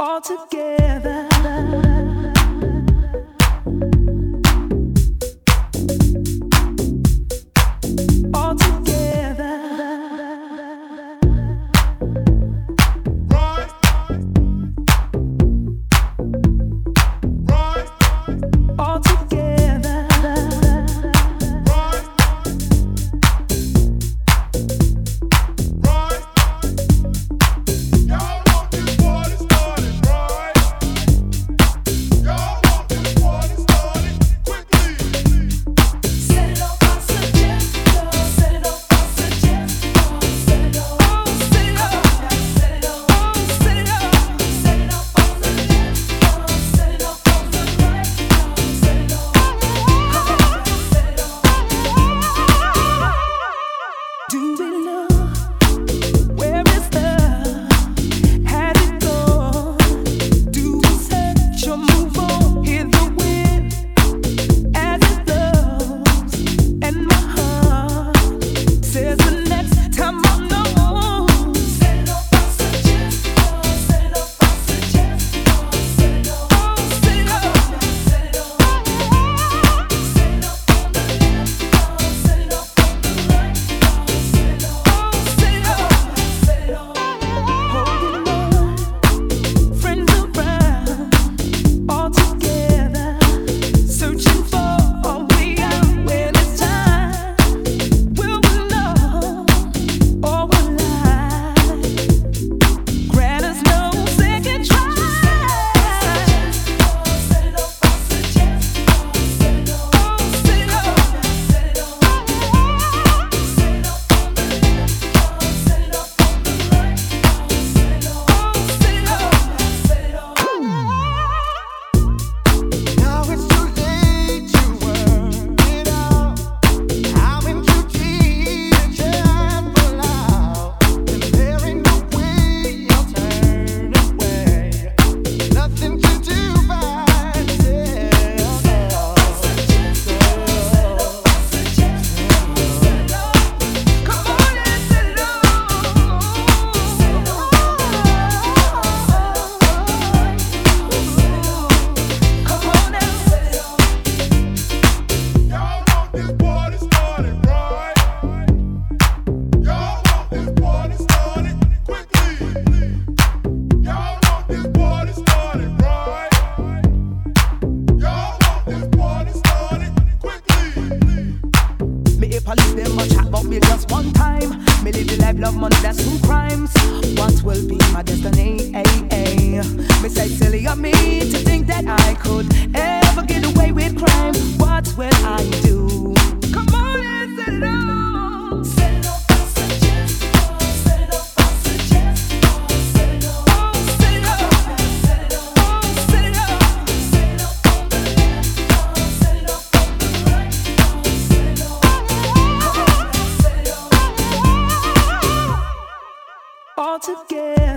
all together. me live the life, love money, that's some crimes. What will be my destiny? Ay, ay. Me say silly of me to think that I could ever get away with crime. What will I do? together.